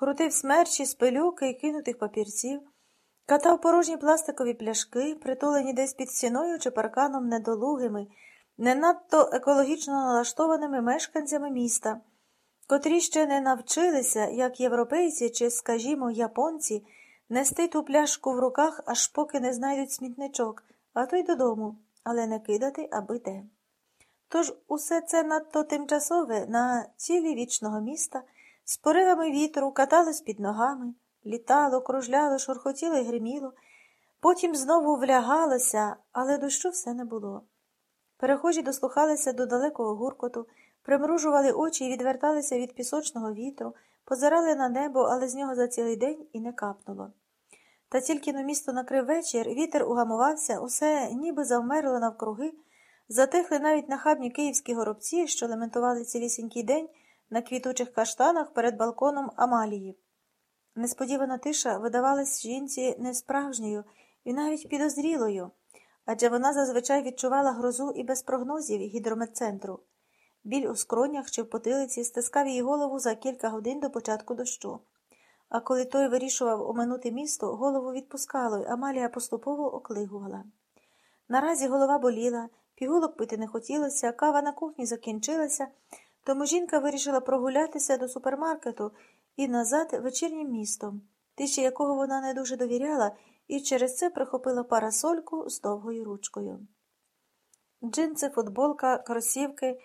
крутив смерчі з пилюки і кинутих папірців, катав порожні пластикові пляшки, притулені десь під стіною чи парканом недолугими, не надто екологічно налаштованими мешканцями міста, котрі ще не навчилися, як європейці чи, скажімо, японці, нести ту пляшку в руках, аж поки не знайдуть смітничок, а то й додому, але не кидати, аби де. Тож усе це надто тимчасове на цілі вічного міста, з поривами вітру каталось під ногами, літало, кружляло, шурхотіло й гриміло, потім знову влягалося, але дощу все не було. Перехожі дослухалися до далекого гуркоту, примружували очі і відверталися від пісочного вітру, позирали на небо, але з нього за цілий день і не капнуло. Та тільки на місто накрив вечір, вітер угамувався, усе ніби завмерло навкруги, затихли навіть нахабні київські горобці, що лементували цілісінький день на квітучих каштанах перед балконом Амалії. Несподівана тиша видавалась жінці несправжньою і навіть підозрілою, адже вона зазвичай відчувала грозу і без прогнозів гідрометцентру. Біль у скронях чи в потилиці стискав її голову за кілька годин до початку дощу. А коли той вирішував оминути місто, голову відпускало, і Амалія поступово оклигувала. Наразі голова боліла, пігулок пити не хотілося, кава на кухні закінчилася, тому жінка вирішила прогулятися до супермаркету і назад вечірнім містом, тиші якого вона не дуже довіряла, і через це прихопила парасольку з довгою ручкою. Джинси, футболка, кросівки,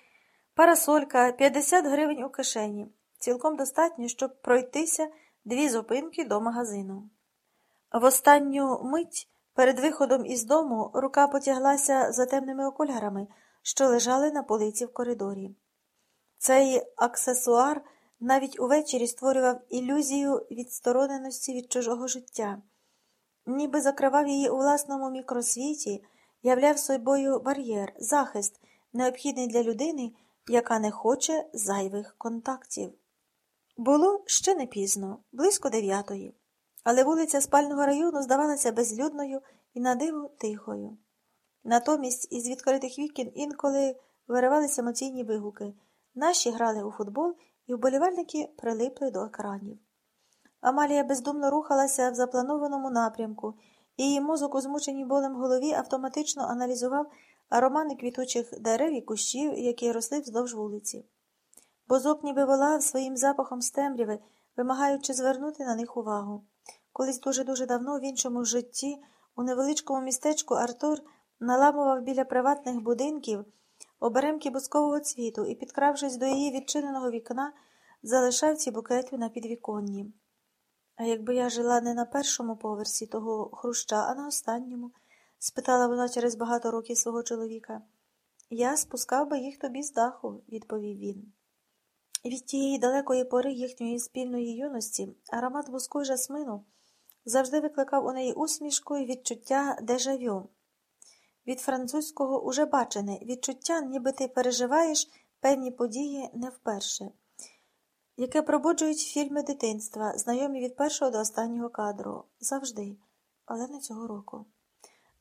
парасолька, 50 гривень у кишені. Цілком достатньо, щоб пройтися дві зупинки до магазину. В останню мить перед виходом із дому рука потяглася за темними окулярами, що лежали на полиці в коридорі. Цей аксесуар навіть увечері створював ілюзію відстороненості від чужого життя, ніби закривав її у власному мікросвіті, являв собою бар'єр, захист, необхідний для людини, яка не хоче зайвих контактів. Було ще не пізно, близько дев'ятої, але вулиця спального району здавалася безлюдною і на диво тихою. Натомість із відкритих вікін інколи виривалися емоційні вигуки. Наші грали у футбол, і вболівальники прилипли до екранів. Амалія бездумно рухалася в запланованому напрямку, і її мозок, у змученій болем голові, автоматично аналізував аромани квітучих дерев і кущів, які росли вздовж вулиці. Бозок ніби волав своїм запахом з темряви, вимагаючи звернути на них увагу. Колись дуже-дуже давно в іншому житті, у невеличкому містечку Артур наламував біля приватних будинків оберемки бускового цвіту і, підкравшись до її відчиненого вікна, залишав ці букети на підвіконні. А якби я жила не на першому поверсі того хруща, а на останньому? спитала вона через багато років свого чоловіка. Я спускав би їх тобі з даху, відповів він. Від тієї далекої пори їхньої спільної юності аромат буску й жасмину завжди викликав у неї усмішку і відчуття дежавю. Від французького уже бачене відчуття, ніби ти переживаєш певні події не вперше, яке пробуджують фільми дитинства, знайомі від першого до останнього кадру. Завжди, але не цього року.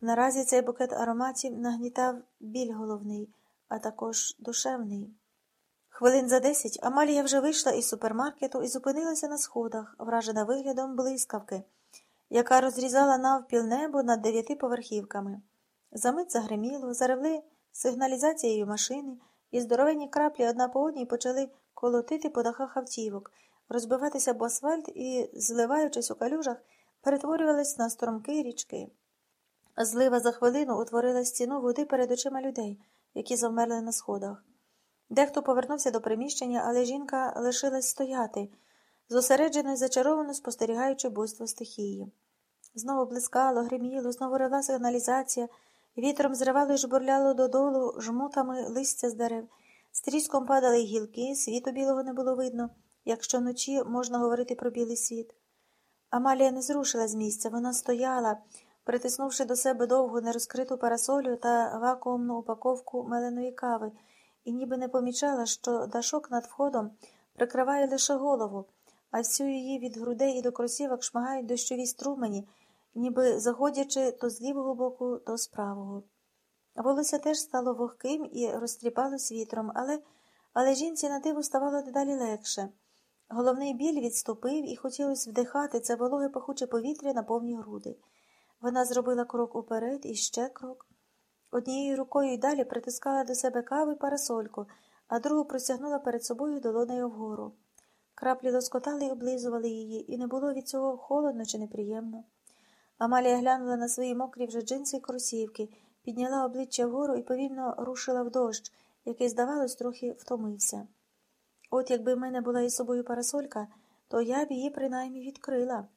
Наразі цей букет ароматів нагнітав біль головний, а також душевний. Хвилин за десять Амалія вже вийшла із супермаркету і зупинилася на сходах, вражена виглядом блискавки, яка розрізала навпіл небо над дев'ятиповерхівками. Замить загриміло, заревли сигналізацією машини, і здоровенні краплі одна по одній почали колотити по дахах автівок, розбиватися об асфальт і, зливаючись у калюжах, перетворювались на струмки річки. Злива за хвилину утворила стіну води перед очима людей, які завмерли на сходах. Дехто повернувся до приміщення, але жінка лишилась стояти, зосереджено й зачаровано спостерігаючи буйство стихії. Знову блискало, гриміло, знову ревла сигналізація, вітром зривало й жбурляло додолу жмутами листя з дерев, стріском падали гілки, світу білого не було видно, якщо вночі можна говорити про білий світ. Амалія не зрушила з місця, вона стояла, притиснувши до себе довгу нерозкриту парасолю та вакуумну упаковку меленої кави і ніби не помічала, що дашок над входом прикриває лише голову, а всю її від грудей і до кросівок шмагають дощові струмені, ніби заходячи то з лівого боку, то з правого. Волосся теж стало вогким і розтріпалось вітром, але але жінці на диво ставало дедалі легше. Головний біль відступив і хотілося вдихати це вологе пахуче повітря на повні груди. Вона зробила крок уперед і ще крок. Однією рукою й далі притискала до себе каву й парасольку, а другу простягнула перед собою долонею вгору. Краплі лоскотали й облизували її, і не було від цього холодно чи неприємно. Амалія глянула на свої мокрі вже джинси й кросівки, підняла обличчя вгору і повільно рушила в дощ, який, здавалось, трохи втомився. От якби в мене була із собою парасолька, то я б її принаймні відкрила.